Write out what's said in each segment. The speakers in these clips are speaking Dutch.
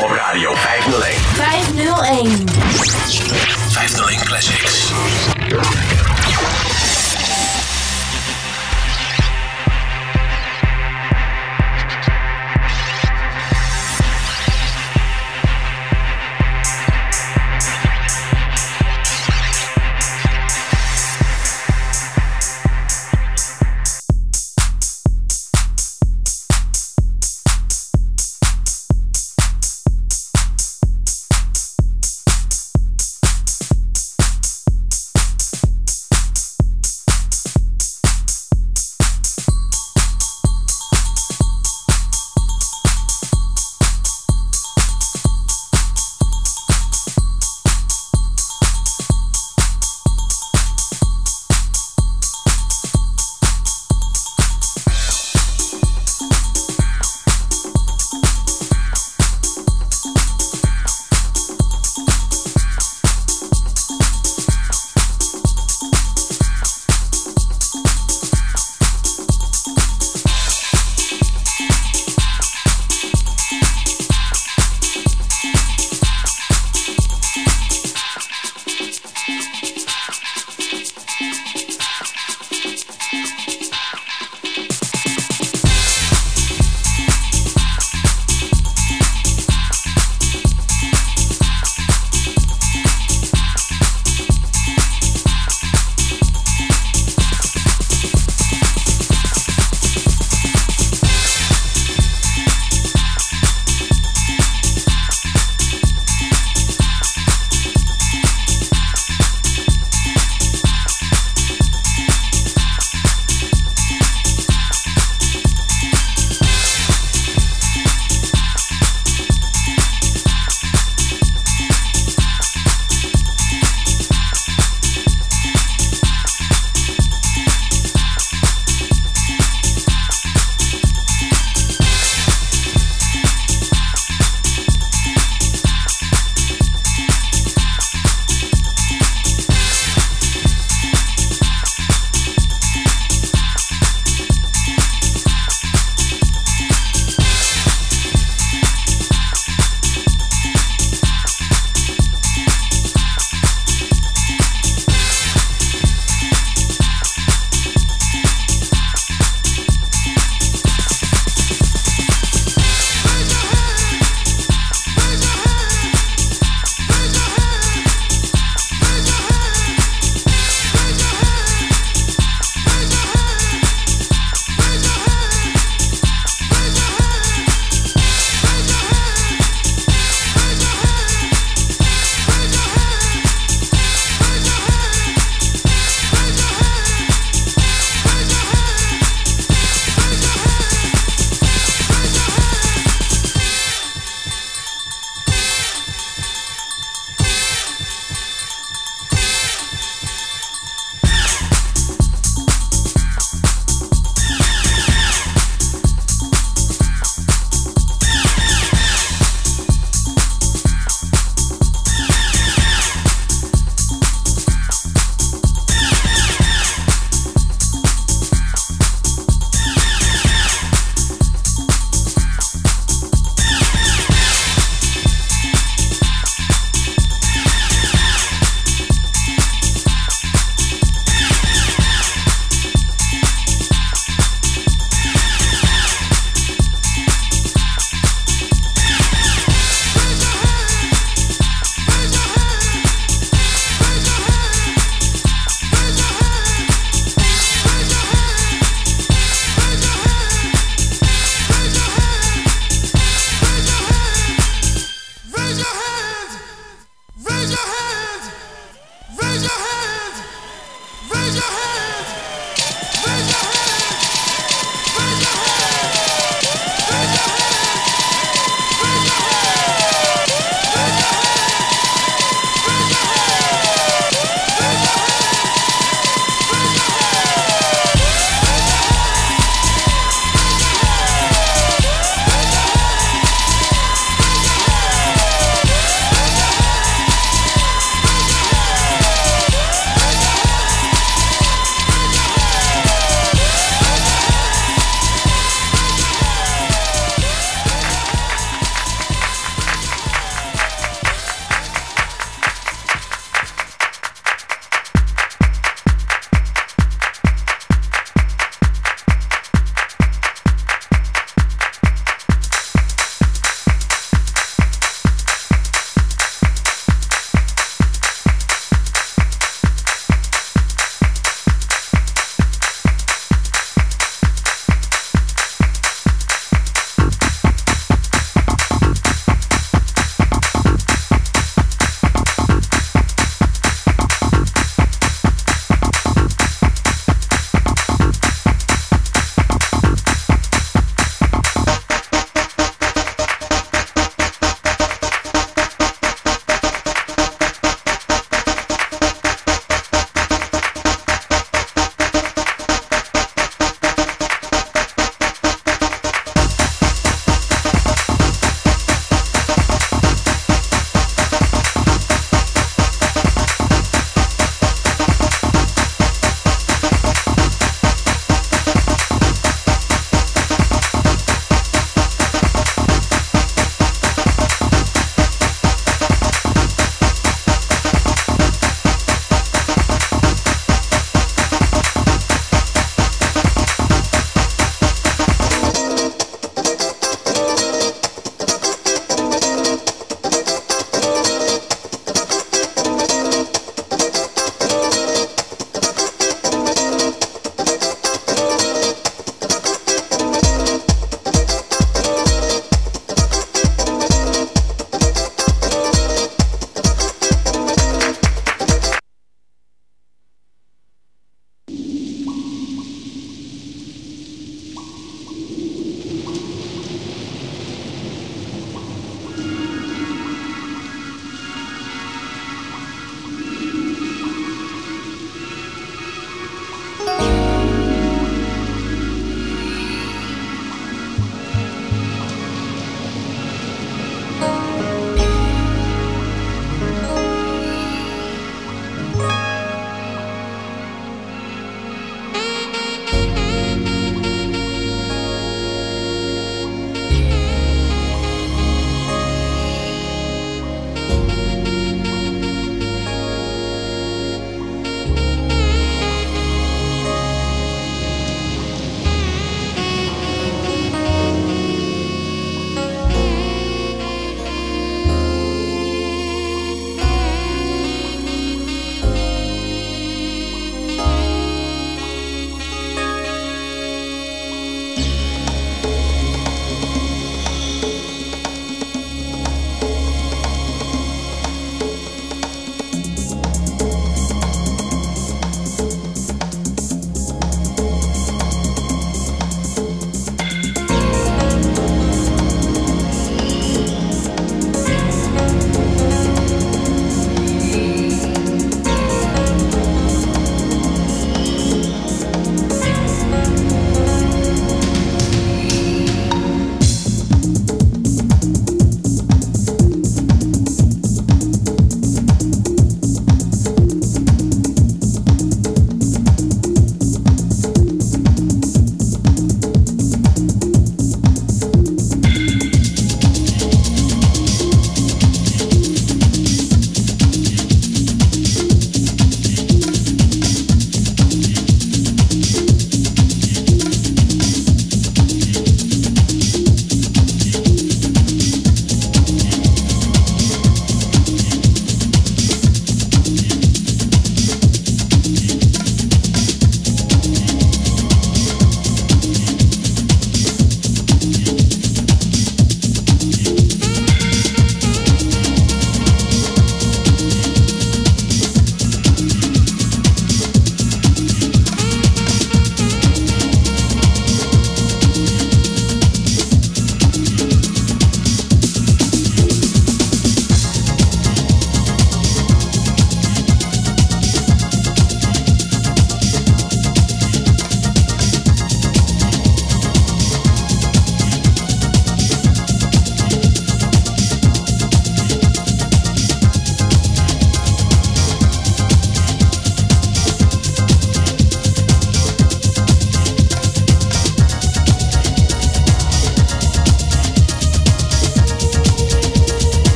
op Radio 501. 501. 501 Classics.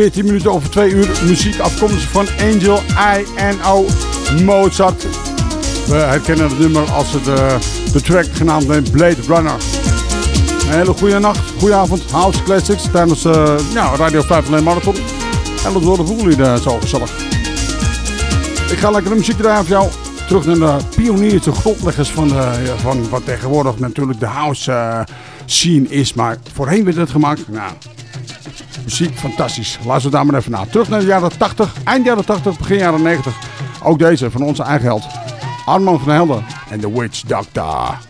14 minuten over 2 uur. Muziek afkomstig van Angel I.N.O. Mozart. We herkennen het nummer als het, uh, de track genaamd Blade Runner. Een hele goede nacht, goede avond. House Classics tijdens uh, ja, Radio 5 Marathon. En dat worden voelen jullie zo gezellig. Ik ga lekker de muziek draaien voor jou. Terug naar de pioniers, de grondleggers van, van wat tegenwoordig natuurlijk de house uh, scene is. Maar voorheen werd het gemaakt. Nou, muziek fantastisch. Luister daar maar even naar. Terug naar de jaren 80, eind jaren 80, begin jaren 90. Ook deze van onze eigen held. Arman van Helden en The Witch Doctor.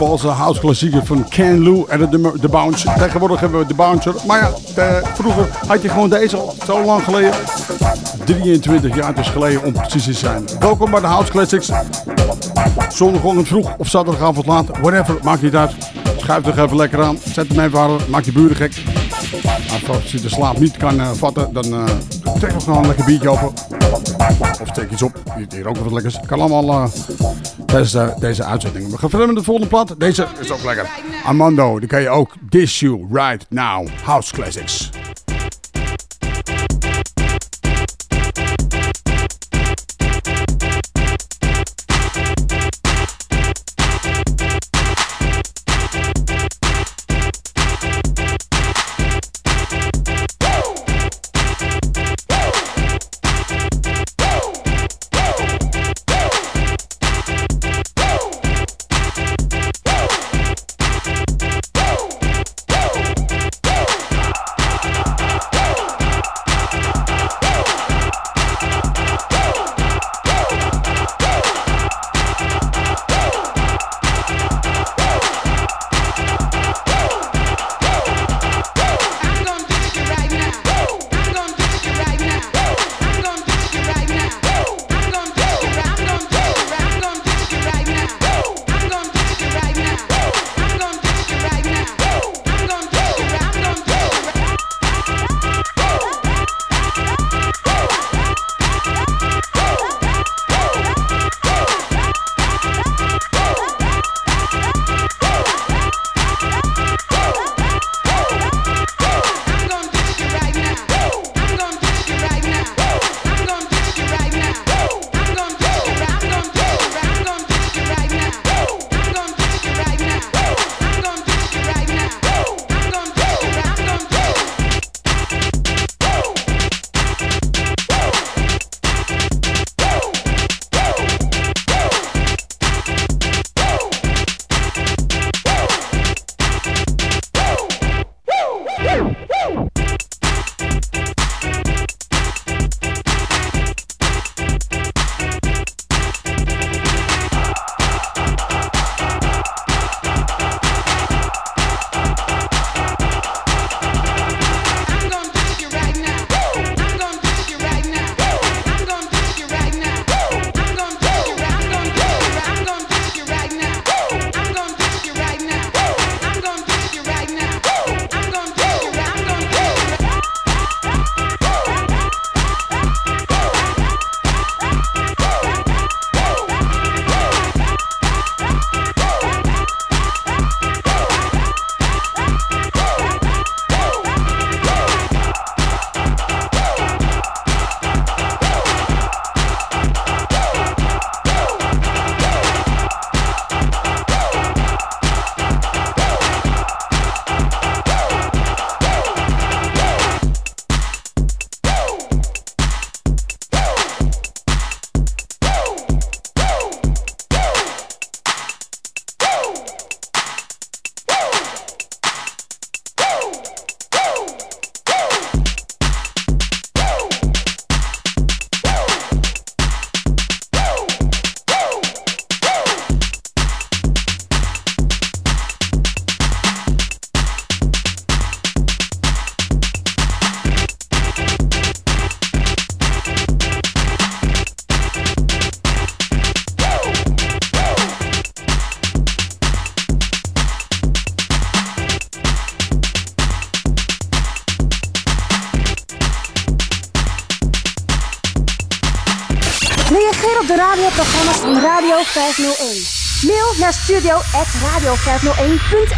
Onvervalse house klassieker van Ken Lou en de, de Bounce. Tegenwoordig hebben we de Bouncer. Maar ja, vroeger had je gewoon deze al zo lang geleden. 23 jaar dus geleden om precies te zijn. Welkom bij de House Classics. Zondagochtend vroeg of zaterdagavond laat. Whatever, maakt niet uit. Schuif er even lekker aan. Zet hem even. Maak je buren gek. Als je de slaap niet kan uh, vatten, dan uh, trek nog een lekker biertje open. Of steek iets op. Hier ook wat lekkers. Kan allemaal uh, tijdens uh, deze uitzending. We gaan verder met de volgende plaat. Deze is ook lekker. Armando, die kan je ook. This You Right Now. House Classics. Radio at radiofeltno1.nl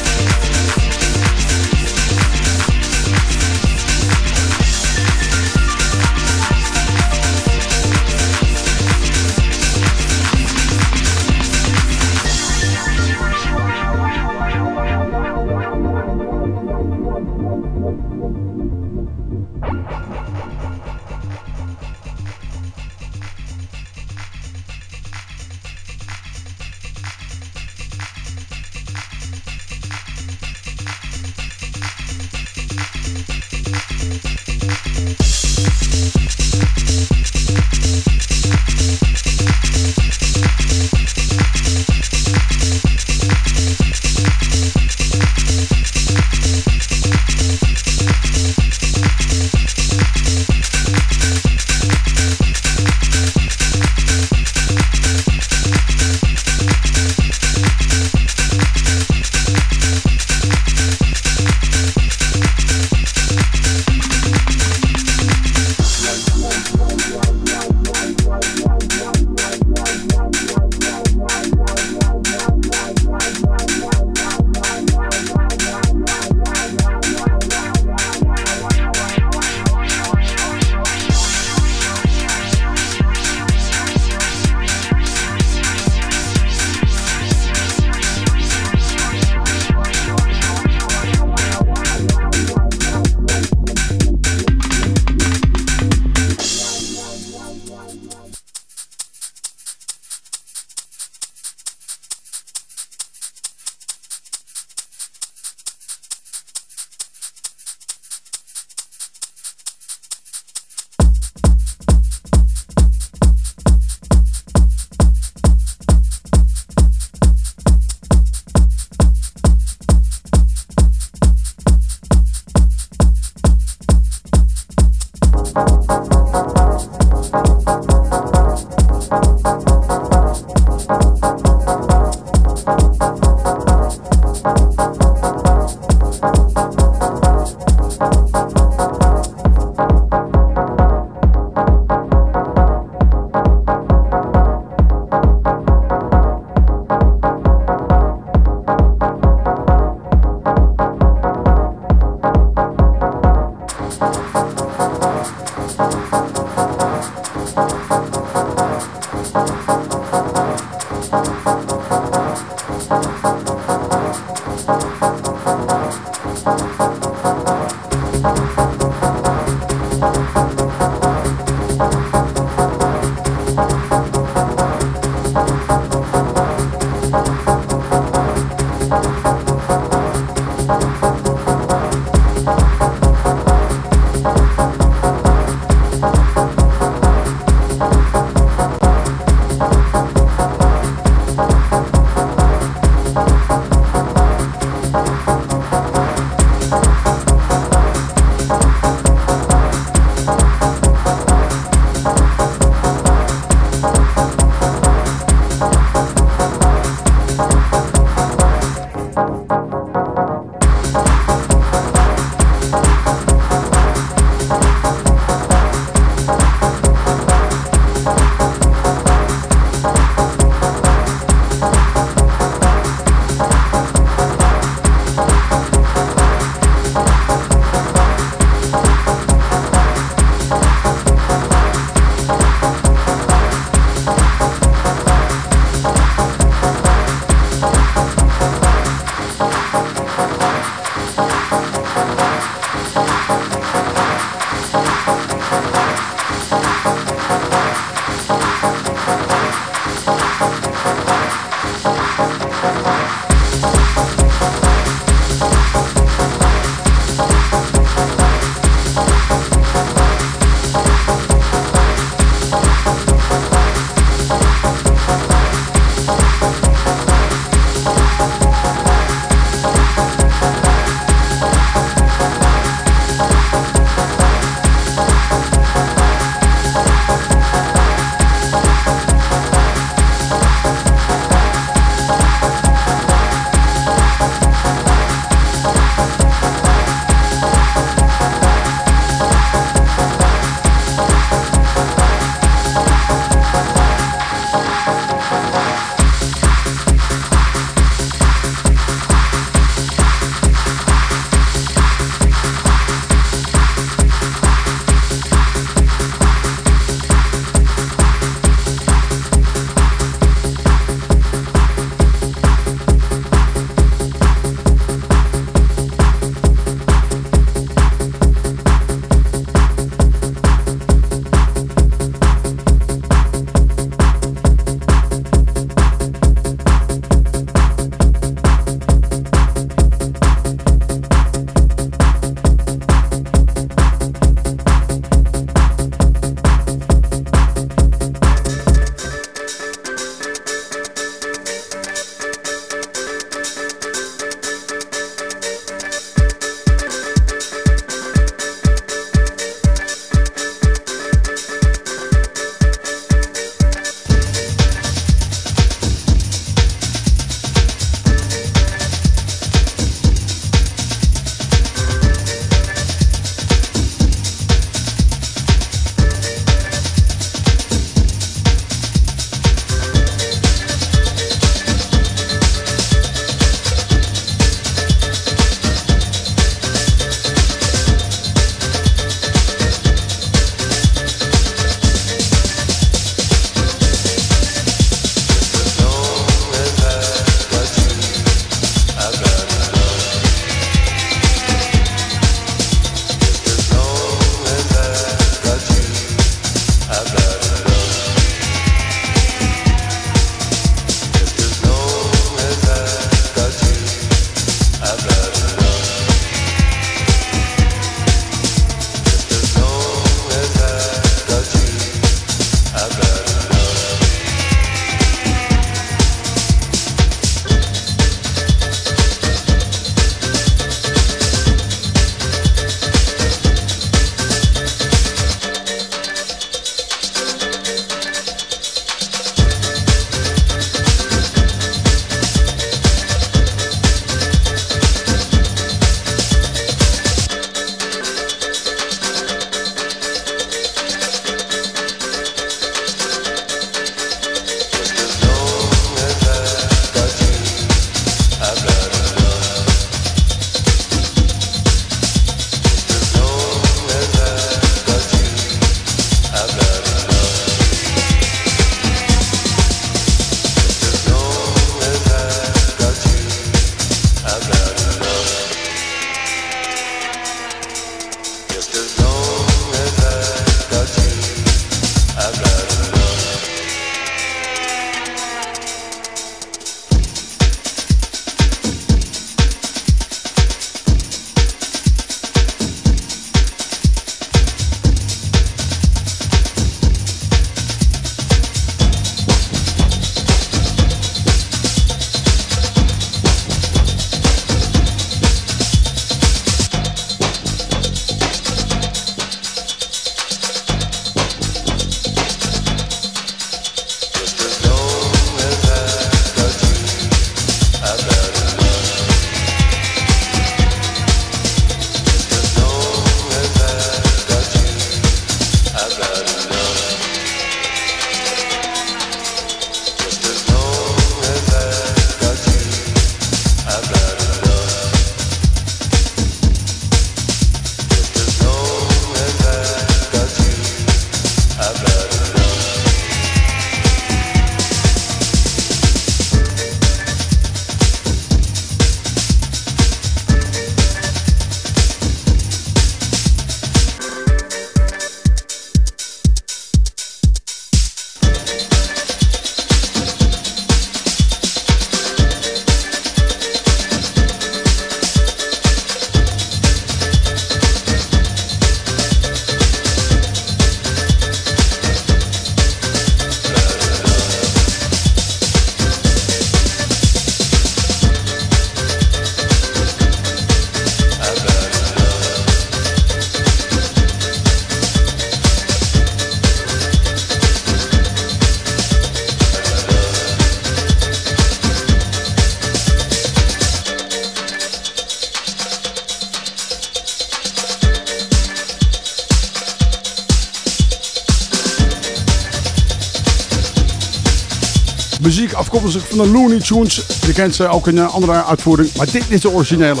Je kent ze ook in een andere uitvoering, maar dit is de originele.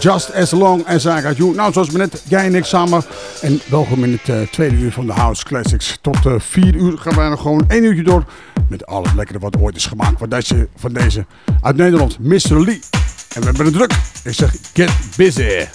Just as long as I got you. Nou, zoals we net, jij en ik samen. En welkom in het uh, tweede uur van de House Classics. Tot uh, vier uur gaan wij nog gewoon één uurtje door. Met alles lekkere wat ooit is gemaakt van deze, van deze uit Nederland, Mr. Lee. En we hebben het druk. Ik zeg, get busy.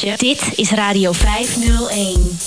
Dit is Radio 501.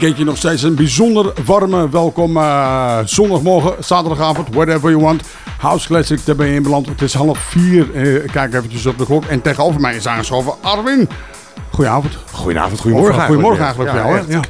Ik eet je nog steeds een bijzonder warme welkom eh, zondagmorgen, zaterdagavond, whatever you want. House Classic, daar ben je in beland. Het is half vier. Eh, kijk eventjes op de klok. En tegenover mij is aangeschoven Arwin. Goedenavond. Goedenavond, goedemorgen. Goedemorgen eigenlijk voor jou. Ja.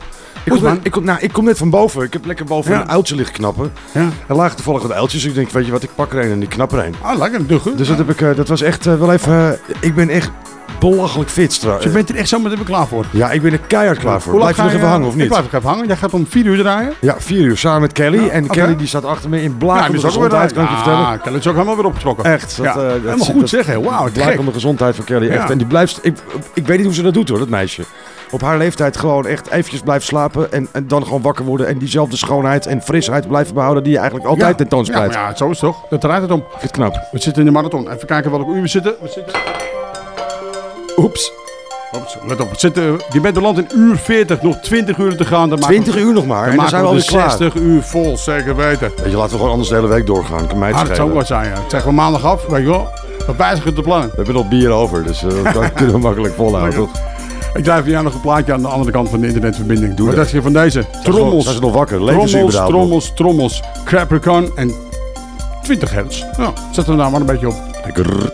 Ik, kom, net- ik, kom, nou, ik kom net van boven. Ik heb lekker boven Ja. een uiltje liggen knappen. Ja. Er lagen toevallig wat uiltjes. Ik denk, weet je wat, ik pak er een en ik knap er een. Ah, lekker. Goed. Dus dat, heb ik, eh, dat was echt wel even... ik ben echt belachelijk fit straks. Dus je bent er echt zo met even klaar voor. Ja, ik ben er keihard klaar voor. Blijf je nog even hangen of Ik niet? blijf ook even hangen. Jij gaat om vier uur draaien. Ja, vier uur samen met Kelly. en. Kelly die staat achter me in Ja, die is ook weer gezondheid, kan ik je vertellen. Ah, Kelly is ook helemaal weer opgetrokken. Echt. Dat, Ja. eh, dat helemaal zit- goed dat- zeggen. Wauw, Blijk gek. om de gezondheid van Kelly. Echt. Ja. En die blijft... Ik, ik weet niet hoe ze dat doet hoor, dat meisje. Op haar leeftijd gewoon echt eventjes blijven slapen. En, en dan gewoon wakker worden. En diezelfde schoonheid en frisheid blijven behouden die je eigenlijk altijd Ja. tentoonspreidt. Ja, ja, zo is het toch. Dat draait het om. Ik vind het knap. We zitten in de marathon. Even kijken welk uur we zitten. We zitten... Oeps. Oeps, let op. We zitten, je bent beland in uur 40. Nog 20 uur te gaan. Dan maken 20 we- uur nog maar. Dan En dan zijn we alweer de klaar. 60 uur vol, zeker weten. Weet je, laten we gewoon anders de hele week doorgaan. Kan mij Ah, dat zou ook wat zijn, ja. Dat zeggen we maandag af, weet je wel. We wijzigen de plannen. We hebben nog bier over, dus eh, dat kunnen we makkelijk volhouden, toch? Ik voor jou nog een plaatje aan de andere kant van de internetverbinding. Doe Wat dat. dacht je van deze? Trommels. Zijn ze nog wakker? Trommels, trommels, trommels. Capricorn en 20 hertz. Nou, zet hem daar maar een beetje op. Lekker.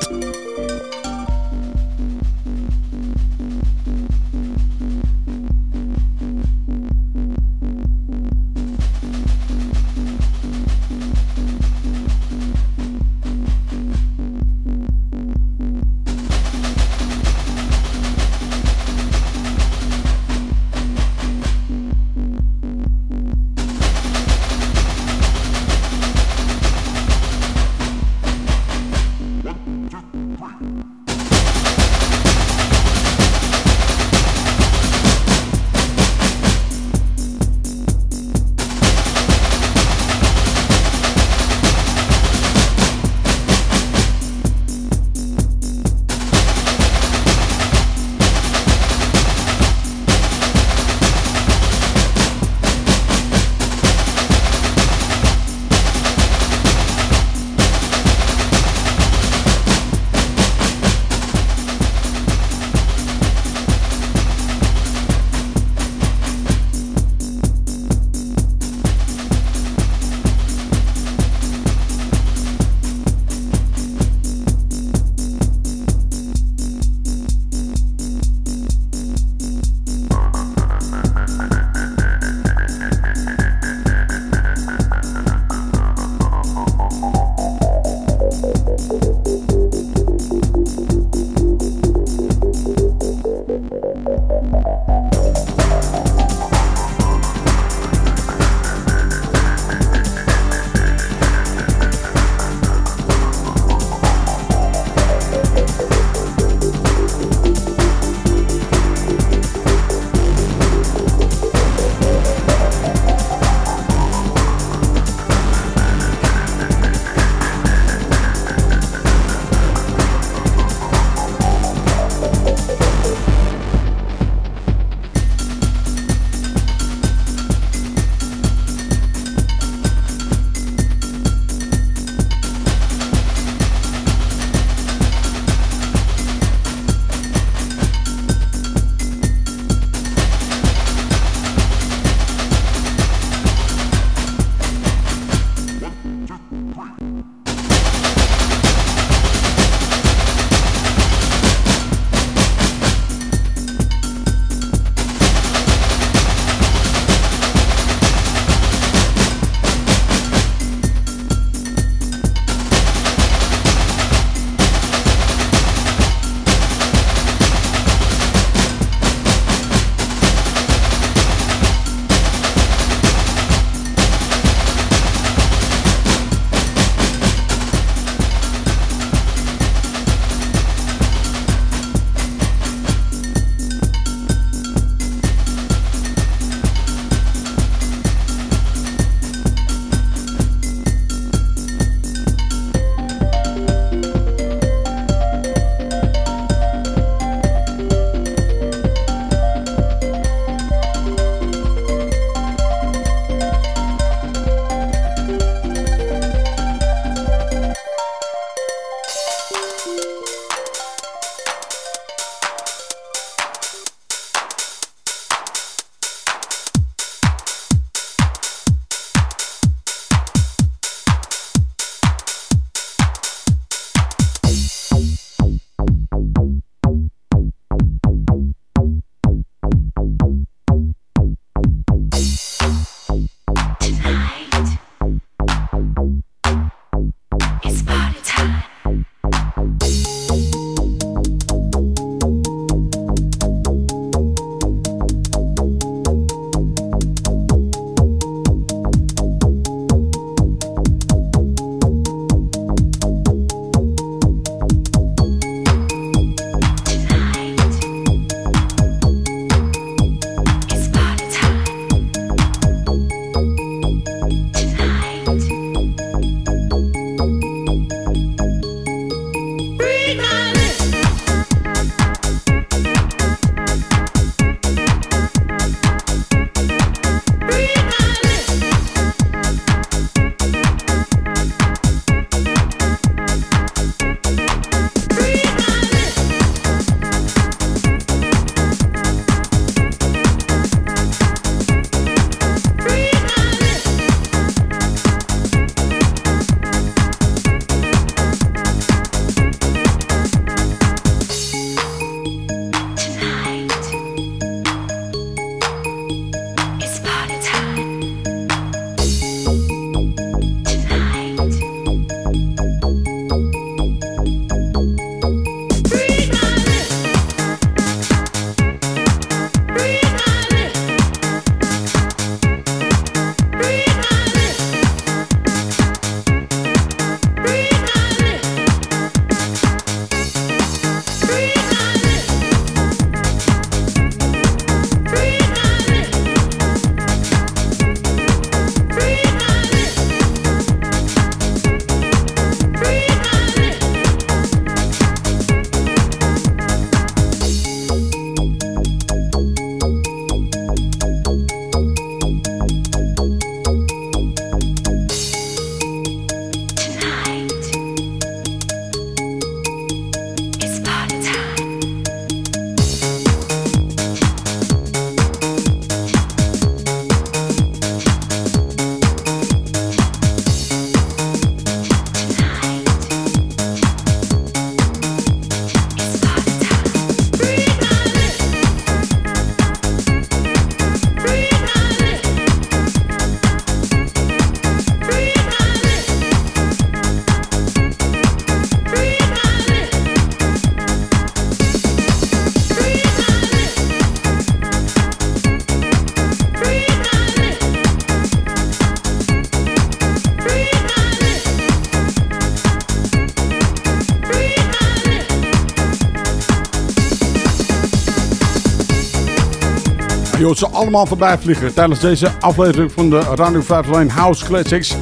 Ze allemaal voorbij vliegen tijdens deze aflevering van de Radio 501 House Classics.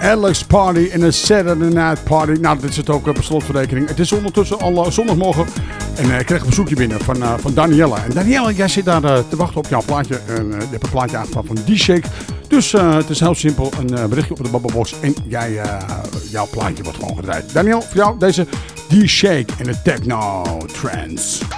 Alex Party en een Saturday Night Party. Nou, dit zit ook op slotverrekening. Het is ondertussen al uh, zondagmorgen. En uh, ik kreeg een bezoekje binnen van, uh, van Danielle. En Danielle, jij zit daar te wachten op jouw plaatje. En, je hebt een plaatje aangevraagd van D-Shake. Dus het is heel simpel. Een berichtje op de babbelbox. En jij, jouw plaatje wordt gewoon gedraaid. Danielle, voor jou deze D-Shake en de Techno Trance.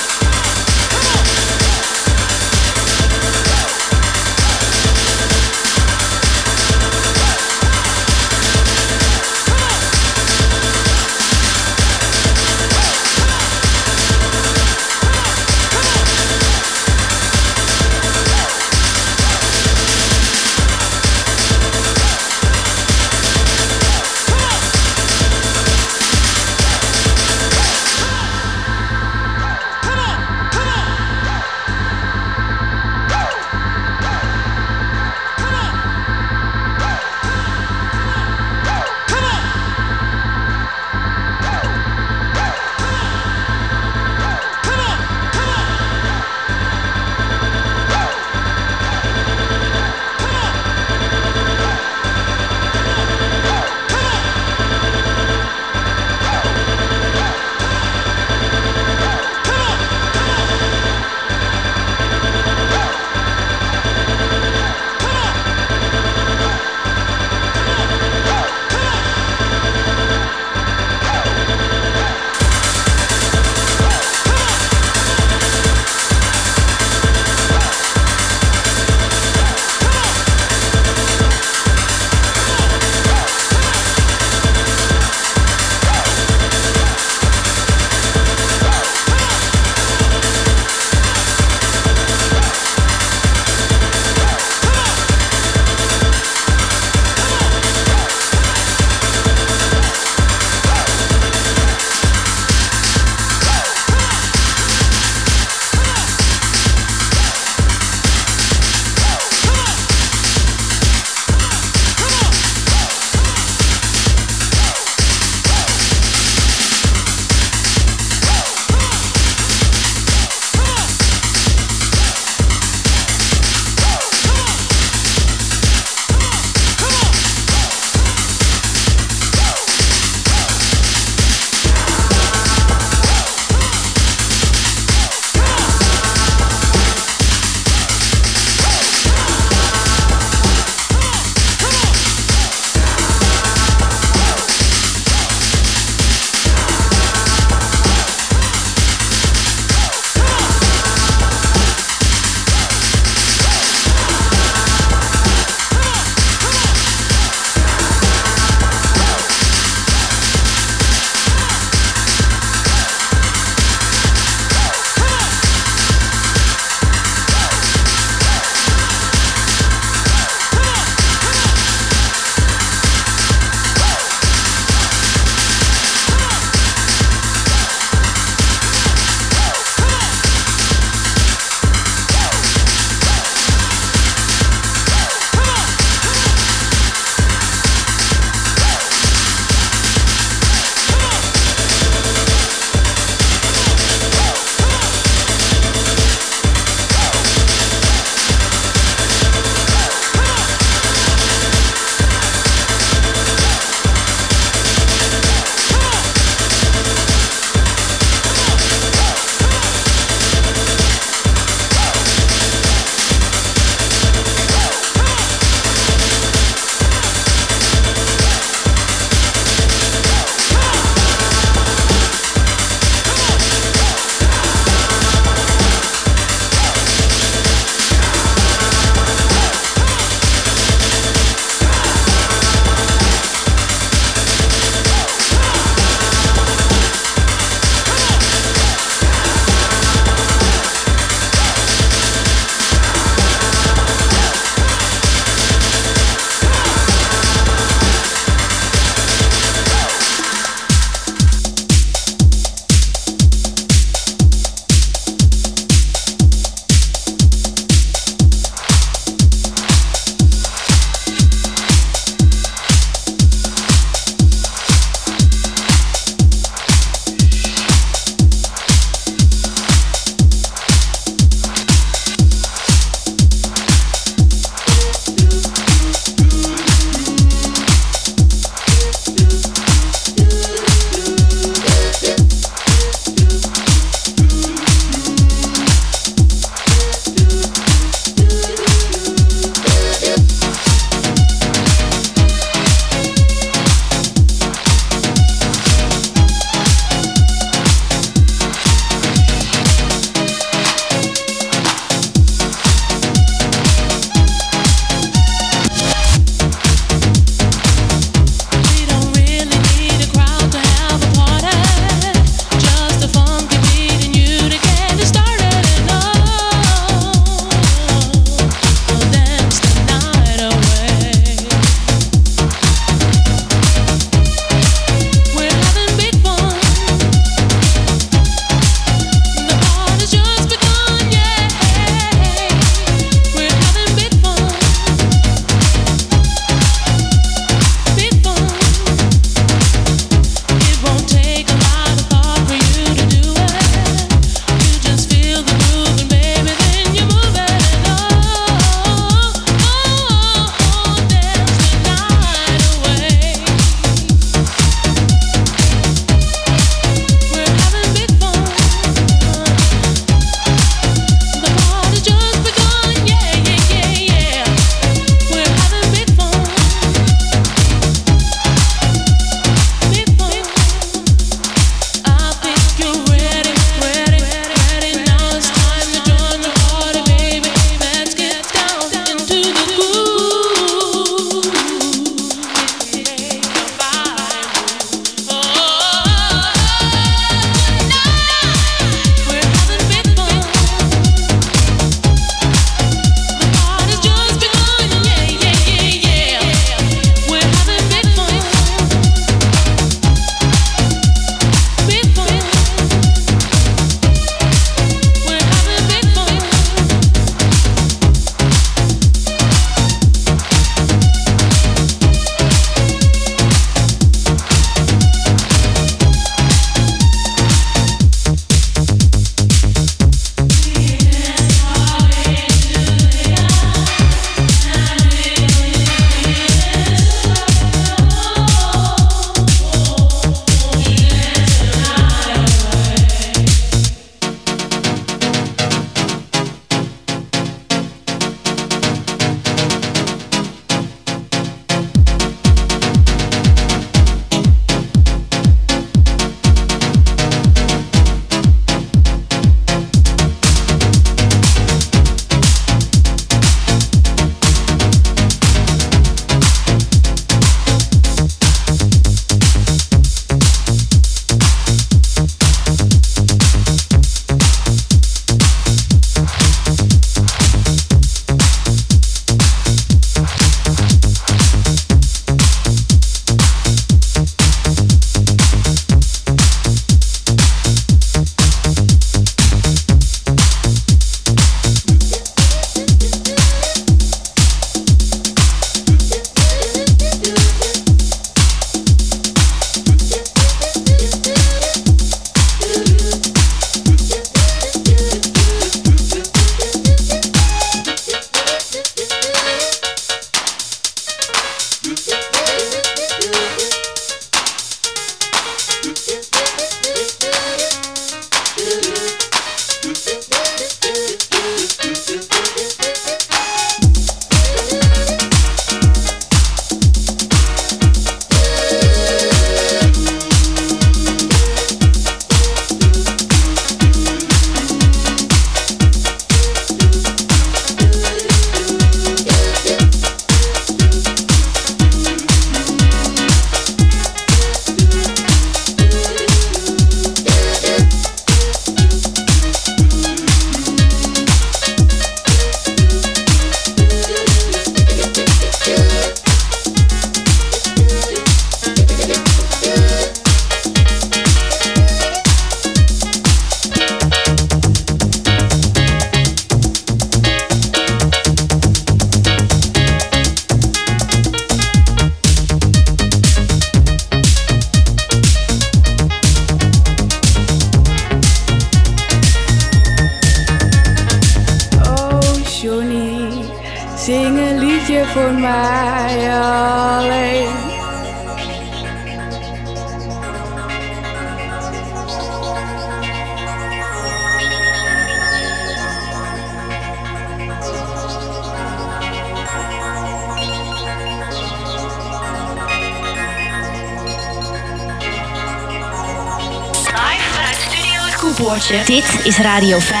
Radio 501.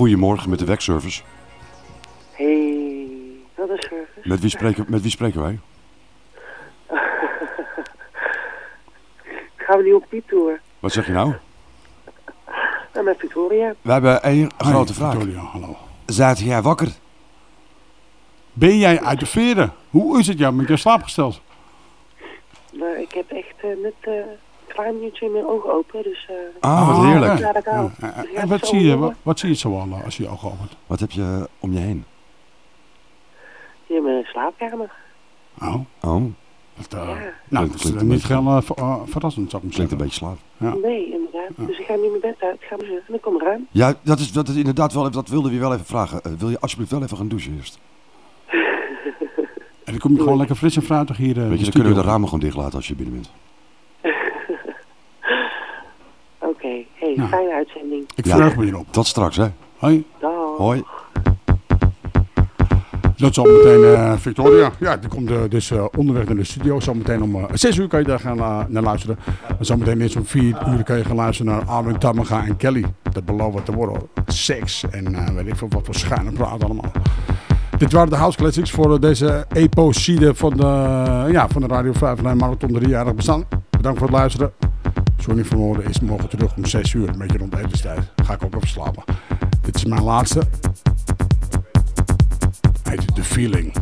Goedemorgen met de wegservice. Hey, wat een service. Met wie spreken, met wie spreken wij? Gaan we nu op Piet tour? Wat zeg je nou? Nou, met Victoria. We hebben één grote vraag. Victoria, hallo. Zaten jij wakker? Ben jij uit de veren? Hoe is het jou met je slaapgesteld? Maar ik heb echt eh, net eh vijf minuutjes mijn ogen open, dus... eh Ah, wat Ah, heerlijk. Ja, dat. Ja, En wat zie, je, wat, wat zie je zo al eh, als je je ogen opent? Wat heb je om je heen? In mijn slaapkamer. Oh, Oh, dat, eh, Ja. nou, Klinkt dat is een niet beetje- heel eh, ver- eh, verrassend, zou ik maar klinkt zeggen. een beetje slaap. Ja. Nee, inderdaad. Dus ik ga niet mijn bed uit. Ik ga me zitten en ik kom eraan. Ja, dat is, dat is inderdaad wel, dat wilde we je wel even vragen. Eh, wil je alsjeblieft wel even gaan douchen eerst? En dan kom je gewoon lekker fris en fruitig hier eh, Weet je, dan kunnen we de ramen gewoon dicht laten als je binnen bent. Hey, Ja. fijne uitzending. Ik Ja. verheug me hierop. Tot straks, hè. Hoi. Dag. Hoi. Dat is al meteen eh, Victoria. Ja, die komt eh, dus eh, onderweg naar de studio. Zometeen om eh 6 uur kan je daar gaan naar luisteren. En zometeen eerst om 4 uur kan je gaan luisteren naar Armin Tamaga en Kelly. Dat belooft wat te worden. Seks en eh, weet ik veel wat voor schuine praat allemaal. Dit waren de House Classics voor deze epocide van de, ja, van de Radio 5 Marathon driejarig bestaan. Bedankt voor het luisteren. Johnny van Noorden is morgen terug om 6 uur. Een beetje rond etenstijd. Ga ik ook even slapen. Dit is mijn laatste. Heet The Feeling.